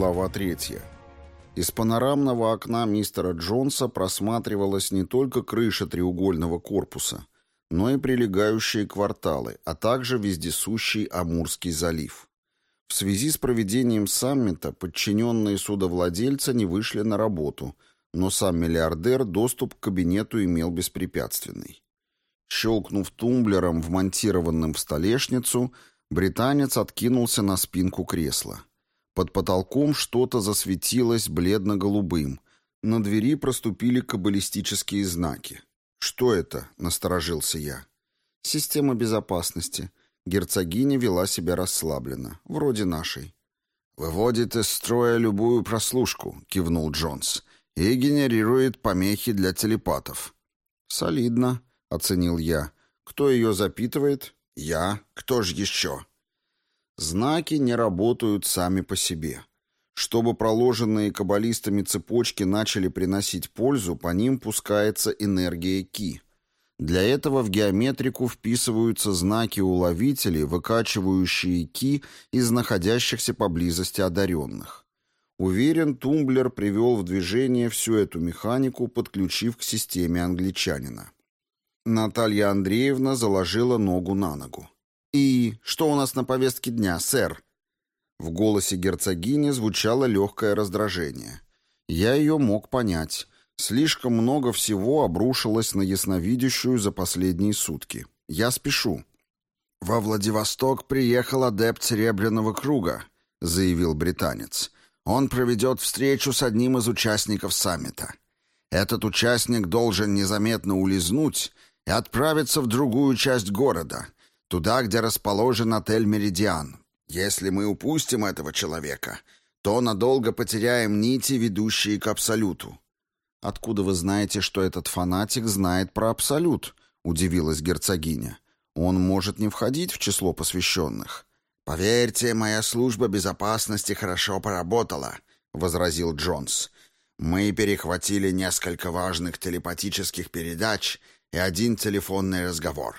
Глава третья. Из панорамного окна мистера Джонса просматривалась не только крыша треугольного корпуса, но и прилегающие кварталы, а также вездесущий Амурский залив. В связи с проведением саммита подчиненные судовладельца не вышли на работу, но сам миллиардер доступ к кабинету имел беспрепятственный. Щелкнув тумблером, вмонтированным в столешницу, британец откинулся на спинку кресла. Под потолком что-то засветилось бледно-голубым. На двери проступили каббалистические знаки. «Что это?» — насторожился я. «Система безопасности». Герцогиня вела себя расслабленно, вроде нашей. «Выводит из строя любую прослушку», — кивнул Джонс, «и генерирует помехи для телепатов». «Солидно», — оценил я. «Кто ее запитывает?» «Я. Кто же еще?» Знаки не работают сами по себе. Чтобы проложенные каббалистами цепочки начали приносить пользу, по ним пускается энергия Ки. Для этого в геометрику вписываются знаки-уловители, выкачивающие Ки из находящихся поблизости одаренных. Уверен, Тумблер привел в движение всю эту механику, подключив к системе англичанина. Наталья Андреевна заложила ногу на ногу. «И что у нас на повестке дня, сэр?» В голосе герцогини звучало легкое раздражение. Я ее мог понять. Слишком много всего обрушилось на ясновидящую за последние сутки. Я спешу. «Во Владивосток приехал адепт Серебряного круга», — заявил британец. «Он проведет встречу с одним из участников саммита. Этот участник должен незаметно улизнуть и отправиться в другую часть города, Туда, где расположен отель «Меридиан». Если мы упустим этого человека, то надолго потеряем нити, ведущие к Абсолюту». «Откуда вы знаете, что этот фанатик знает про Абсолют?» — удивилась герцогиня. «Он может не входить в число посвященных». «Поверьте, моя служба безопасности хорошо поработала», — возразил Джонс. «Мы перехватили несколько важных телепатических передач и один телефонный разговор.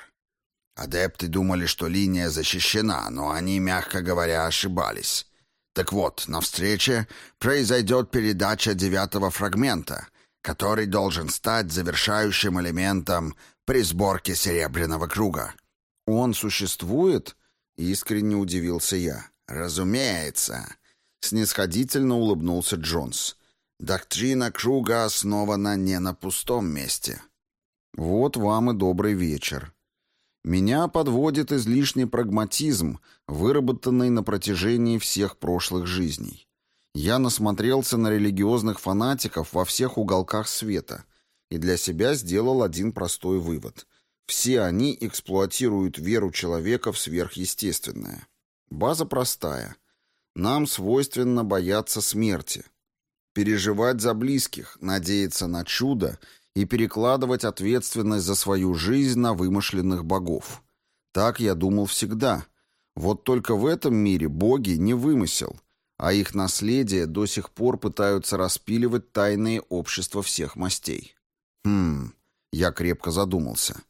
Адепты думали, что линия защищена, но они, мягко говоря, ошибались. Так вот, на встрече произойдет передача девятого фрагмента, который должен стать завершающим элементом при сборке Серебряного круга. «Он существует?» — искренне удивился я. «Разумеется», — снисходительно улыбнулся Джонс. «Доктрина круга основана не на пустом месте». «Вот вам и добрый вечер», меня подводит излишний прагматизм, выработанный на протяжении всех прошлых жизней. Я насмотрелся на религиозных фанатиков во всех уголках света и для себя сделал один простой вывод. Все они эксплуатируют веру человека в сверхъестественное. База простая. Нам свойственно бояться смерти. Переживать за близких, надеяться на чудо и перекладывать ответственность за свою жизнь на вымышленных богов. Так я думал всегда. Вот только в этом мире боги не вымысел, а их наследие до сих пор пытаются распиливать тайные общества всех мастей. Хм, я крепко задумался.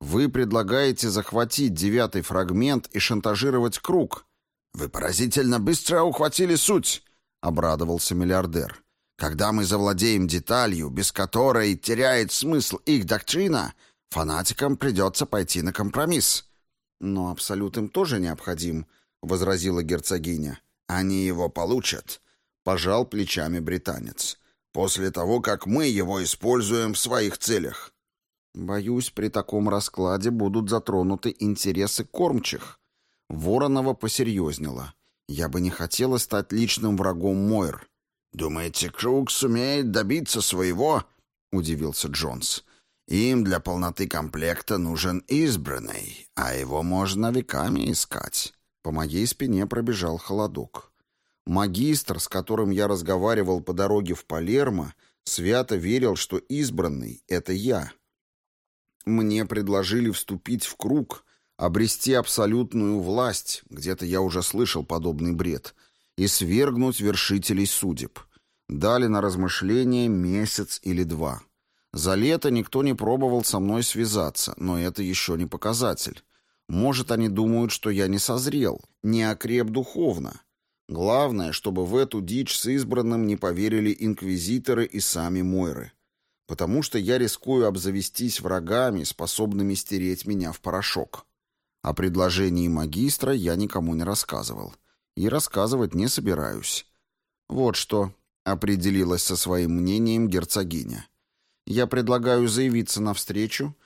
Вы предлагаете захватить девятый фрагмент и шантажировать круг? Вы поразительно быстро ухватили суть, обрадовался миллиардер. Когда мы завладеем деталью, без которой теряет смысл их доктрина, фанатикам придется пойти на компромисс. Но абсолют им тоже необходим, — возразила герцогиня. Они его получат, — пожал плечами британец, — после того, как мы его используем в своих целях. Боюсь, при таком раскладе будут затронуты интересы кормчих. Воронова посерьезнела. Я бы не хотела стать личным врагом Мойр. «Думаете, Круг сумеет добиться своего?» — удивился Джонс. «Им для полноты комплекта нужен избранный, а его можно веками искать». По моей спине пробежал холодок. Магистр, с которым я разговаривал по дороге в Палермо, свято верил, что избранный — это я. Мне предложили вступить в круг, обрести абсолютную власть, где-то я уже слышал подобный бред — и свергнуть вершителей судеб. Дали на размышление месяц или два. За лето никто не пробовал со мной связаться, но это еще не показатель. Может, они думают, что я не созрел, не окреп духовно. Главное, чтобы в эту дичь с избранным не поверили инквизиторы и сами Мойры. Потому что я рискую обзавестись врагами, способными стереть меня в порошок. О предложении магистра я никому не рассказывал. И рассказывать не собираюсь. Вот что, определилась со своим мнением герцогиня. Я предлагаю заявиться навстречу,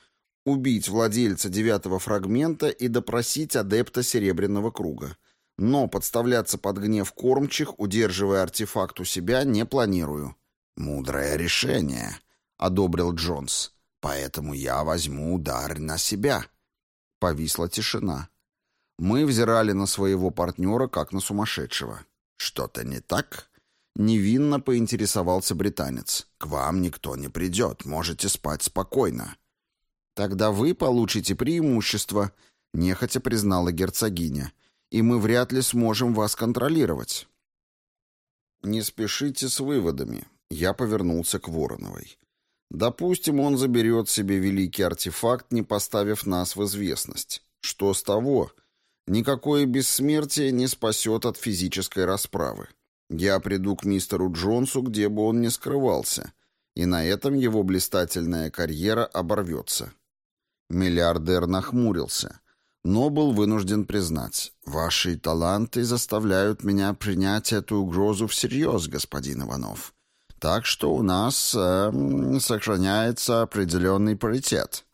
убить владельца девятого фрагмента и допросить адепта Серебряного круга. Но подставляться под гнев кормчих, удерживая артефакт у себя, не планирую. «Мудрое решение», — одобрил Джонс. «Поэтому я возьму удар на себя». Повисла тишина. Мы взирали на своего партнера, как на сумасшедшего. «Что-то не так?» Невинно поинтересовался британец. «К вам никто не придет, можете спать спокойно». «Тогда вы получите преимущество», — нехотя признала герцогиня, «и мы вряд ли сможем вас контролировать». «Не спешите с выводами», — я повернулся к Вороновой. «Допустим, он заберет себе великий артефакт, не поставив нас в известность. Что с того? Никакое бессмертие не спасет от физической расправы. Я приду к мистеру Джонсу, где бы он ни скрывался, и на этом его блистательная карьера оборвется». Миллиардер нахмурился, но был вынужден признать, «Ваши таланты заставляют меня принять эту угрозу всерьез, господин Иванов. Так что у нас э, сохраняется определенный паритет».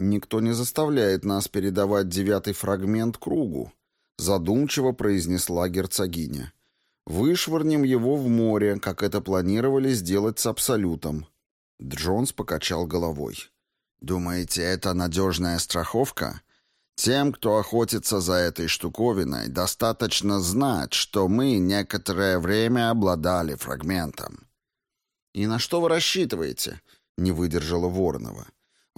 «Никто не заставляет нас передавать девятый фрагмент кругу», задумчиво произнесла герцогиня. «Вышвырнем его в море, как это планировали сделать с Абсолютом». Джонс покачал головой. Думаете, это надежная страховка? Тем, кто охотится за этой штуковиной, достаточно знать, что мы некоторое время обладали фрагментом. «И на что вы рассчитываете?» — не выдержала Воронова.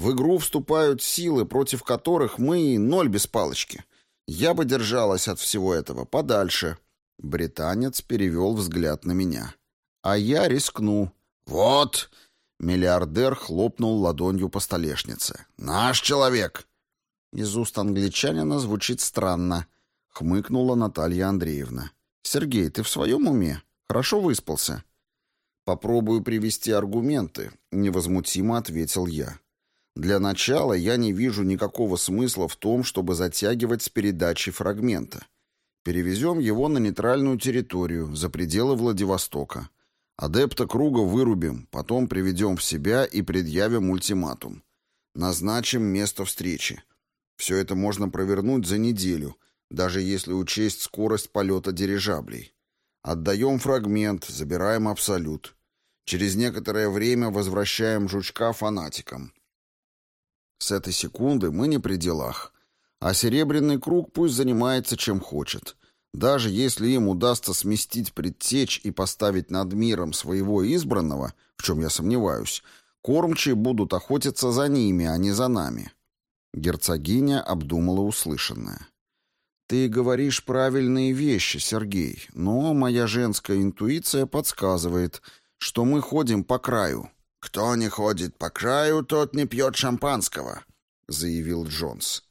«В игру вступают силы, против которых мы ноль без палочки. Я бы держалась от всего этого подальше». Британец перевел взгляд на меня. «А я рискну». «Вот!» Миллиардер хлопнул ладонью по столешнице. «Наш человек!» Из уст англичанина звучит странно, хмыкнула Наталья Андреевна. «Сергей, ты в своем уме? Хорошо выспался?» «Попробую привести аргументы», — невозмутимо ответил я. «Для начала я не вижу никакого смысла в том, чтобы затягивать с передачей фрагмента. Перевезем его на нейтральную территорию, за пределы Владивостока. Адепта круга вырубим, потом приведем в себя и предъявим ультиматум. Назначим место встречи. Все это можно провернуть за неделю, даже если учесть скорость полета дирижаблей. Отдаем фрагмент, забираем абсолют. Через некоторое время возвращаем жучка фанатикам. С этой секунды мы не при делах. А серебряный круг пусть занимается чем хочет. Даже если им удастся сместить предтечь и поставить над миром своего избранного, в чем я сомневаюсь, кормчие будут охотиться за ними, а не за нами. Герцогиня обдумала услышанное. «Ты говоришь правильные вещи, Сергей, но моя женская интуиция подсказывает, что мы ходим по краю». «Кто не ходит по краю, тот не пьет шампанского», — заявил Джонс.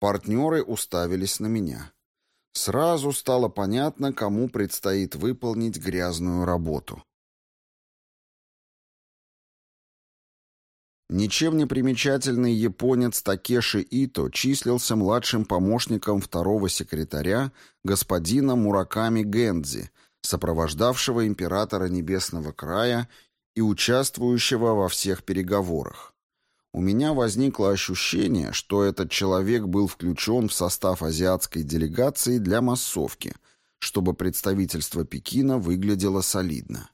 Партнеры уставились на меня. Сразу стало понятно, кому предстоит выполнить грязную работу. Ничем не примечательный японец Такеши Ито числился младшим помощником второго секретаря господина Мураками Гендзи, сопровождавшего императора Небесного края и участвующего во всех переговорах. У меня возникло ощущение, что этот человек был включен в состав азиатской делегации для массовки, чтобы представительство Пекина выглядело солидно.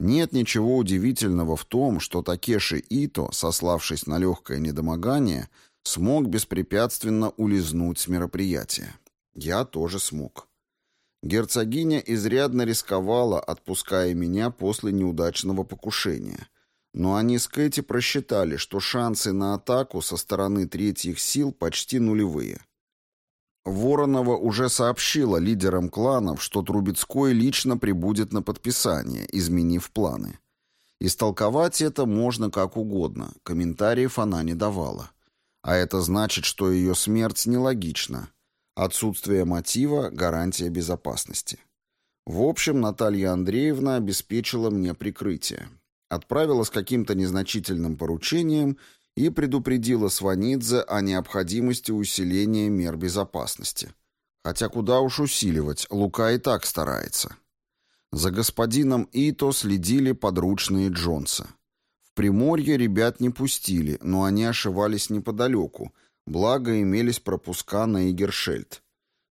Нет ничего удивительного в том, что Такеши Ито, сославшись на легкое недомогание, смог беспрепятственно улизнуть с мероприятия. Я тоже смог. Герцогиня изрядно рисковала, отпуская меня после неудачного покушения. Но они с Кэти просчитали, что шансы на атаку со стороны третьих сил почти нулевые. Воронова уже сообщила лидерам кланов, что Трубецкой лично прибудет на подписание, изменив планы. Истолковать это можно как угодно, комментариев она не давала. А это значит, что ее смерть нелогична. Отсутствие мотива – гарантия безопасности. В общем, Наталья Андреевна обеспечила мне прикрытие. Отправила с каким-то незначительным поручением и предупредила Сванидзе о необходимости усиления мер безопасности. Хотя куда уж усиливать, Лука и так старается. За господином Ито следили подручные Джонса. В Приморье ребят не пустили, но они ошивались неподалеку, благо имелись пропуска на Игершельд.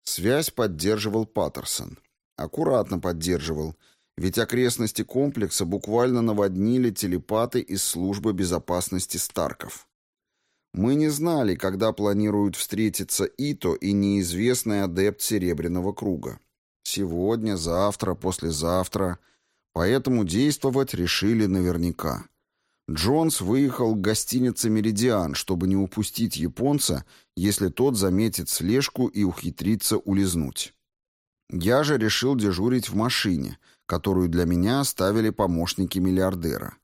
Связь поддерживал Паттерсон. Аккуратно поддерживал, ведь окрестности комплекса буквально наводнили телепаты из службы безопасности Старков. Мы не знали, когда планируют встретиться Ито и неизвестный адепт Серебряного круга. Сегодня, завтра, послезавтра. Поэтому действовать решили наверняка. Джонс выехал к гостинице «Меридиан», чтобы не упустить японца, если тот заметит слежку и ухитрится улизнуть. Я же решил дежурить в машине, которую для меня оставили помощники миллиардера.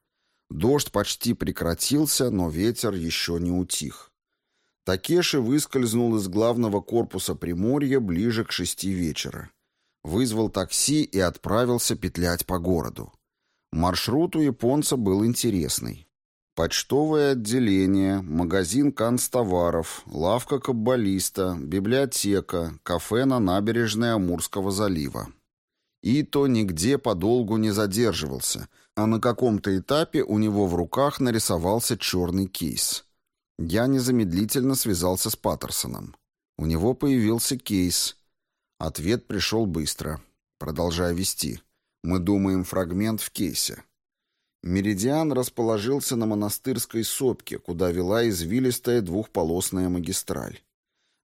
Дождь почти прекратился, но ветер еще не утих. Такеши выскользнул из главного корпуса Приморья ближе к шести вечера. Вызвал такси и отправился петлять по городу. Маршрут у японца был интересный. Почтовое отделение, магазин канцтоваров, лавка каббалиста, библиотека, кафе на набережной Амурского залива. И то нигде подолгу не задерживался, а на каком-то этапе у него в руках нарисовался черный кейс. Я незамедлительно связался с Паттерсоном. У него появился кейс. Ответ пришел быстро. Продолжая вести. Мы думаем фрагмент в кейсе. Меридиан расположился на монастырской сопке, куда вела извилистая двухполосная магистраль.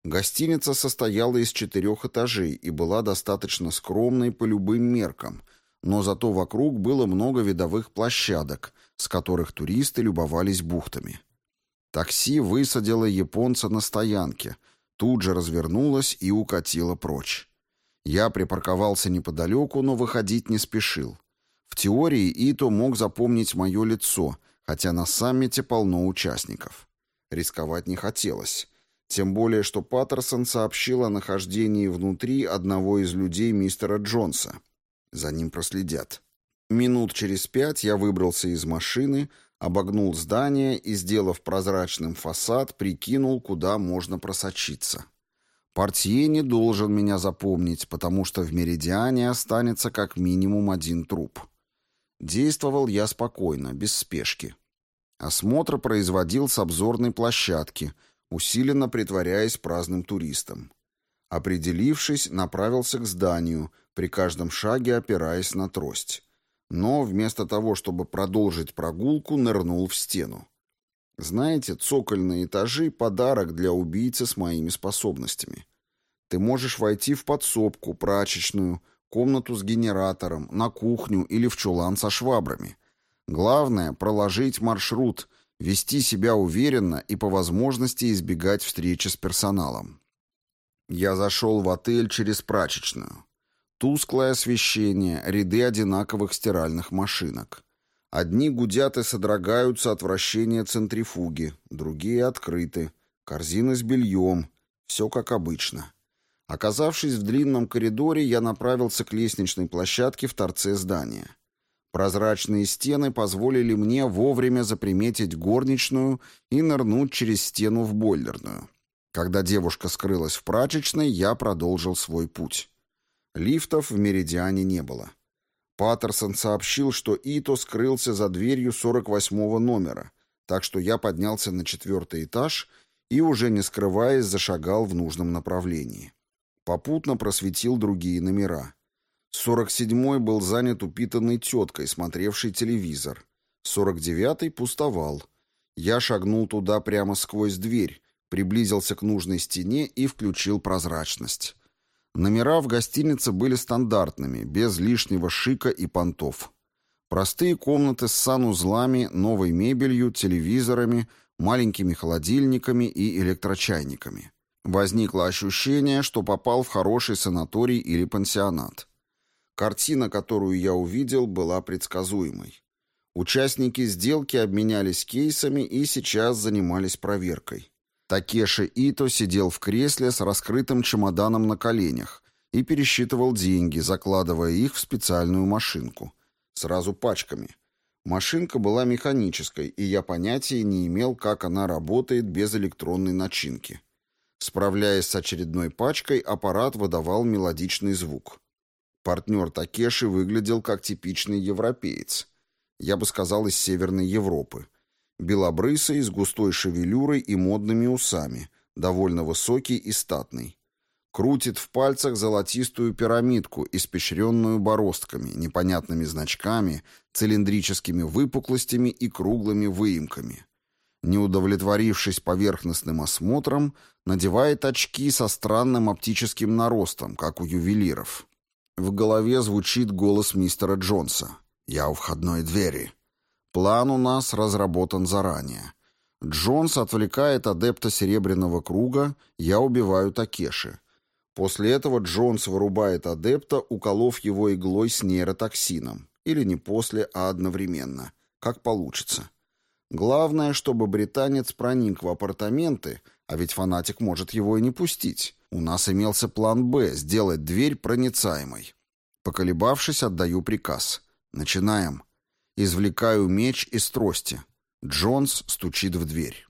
Гостиница состояла из четырех этажей и была достаточно скромной по любым меркам, но зато вокруг было много видовых площадок, с которых туристы любовались бухтами. Такси высадило японца на стоянке, тут же развернулось и укатило прочь. Я припарковался неподалеку, но выходить не спешил. В теории Ито мог запомнить мое лицо, хотя на саммите полно участников. Рисковать не хотелось. Тем более, что Паттерсон сообщил о нахождении внутри одного из людей мистера Джонса. За ним проследят. Минут через пять я выбрался из машины, обогнул здание и, сделав прозрачным фасад, прикинул, куда можно просочиться. Портье не должен меня запомнить, потому что в Меридиане останется как минимум один труп. Действовал я спокойно, без спешки. Осмотр производил с обзорной площадки, усиленно притворяясь праздным туристом. Определившись, направился к зданию, при каждом шаге опираясь на трость. Но вместо того, чтобы продолжить прогулку, нырнул в стену. Знаете, цокольные этажи — подарок для убийцы с моими способностями. Ты можешь войти в подсобку, прачечную, комнату с генератором, на кухню или в чулан со швабрами. Главное — проложить маршрут, вести себя уверенно и по возможности избегать встречи с персоналом. Я зашел в отель через прачечную. Тусклое освещение, ряды одинаковых стиральных машинок. Одни гудят и содрогаются от вращения центрифуги, другие открыты. Корзины с бельем. Все как обычно. Оказавшись в длинном коридоре, я направился к лестничной площадке в торце здания. Прозрачные стены позволили мне вовремя заприметить горничную и нырнуть через стену в бойлерную. Когда девушка скрылась в прачечной, я продолжил свой путь. Лифтов в Меридиане не было. Паттерсон сообщил, что Ито скрылся за дверью 48-го номера, так что я поднялся на четвертый этаж и, уже не скрываясь, зашагал в нужном направлении. Попутно просветил другие номера. 47-й был занят упитанной теткой, смотревшей телевизор. 49-й пустовал. Я шагнул туда прямо сквозь дверь, приблизился к нужной стене и включил прозрачность. Номера в гостинице были стандартными, без лишнего шика и понтов. Простые комнаты с санузлами, новой мебелью, телевизорами, маленькими холодильниками и электрочайниками. Возникло ощущение, что попал в хороший санаторий или пансионат. Картина, которую я увидел, была предсказуемой. Участники сделки обменялись кейсами и сейчас занимались проверкой. Такеши Ито сидел в кресле с раскрытым чемоданом на коленях и пересчитывал деньги, закладывая их в специальную машинку. Сразу пачками. Машинка была механической, и я понятия не имел, как она работает без электронной начинки. Справляясь с очередной пачкой, аппарат выдавал мелодичный звук. Партнер Такеши выглядел как типичный европеец. Я бы сказал, из Северной Европы. Белобрысый, с густой шевелюрой и модными усами, довольно высокий и статный. Крутит в пальцах золотистую пирамидку, испещренную бороздками, непонятными значками, цилиндрическими выпуклостями и круглыми выемками. Не удовлетворившись поверхностным осмотром, надевает очки со странным оптическим наростом, как у ювелиров. В голове звучит голос мистера Джонса. «Я у входной двери». План у нас разработан заранее. Джонс отвлекает адепта Серебряного Круга, я убиваю Такеши. После этого Джонс вырубает адепта, уколов его иглой с нейротоксином. Или не после, а одновременно. Как получится. Главное, чтобы британец проник в апартаменты, а ведь фанатик может его и не пустить. У нас имелся план «Б» — сделать дверь проницаемой. Поколебавшись, отдаю приказ. Начинаем. Извлекаю меч из трости. Джонс стучит в дверь.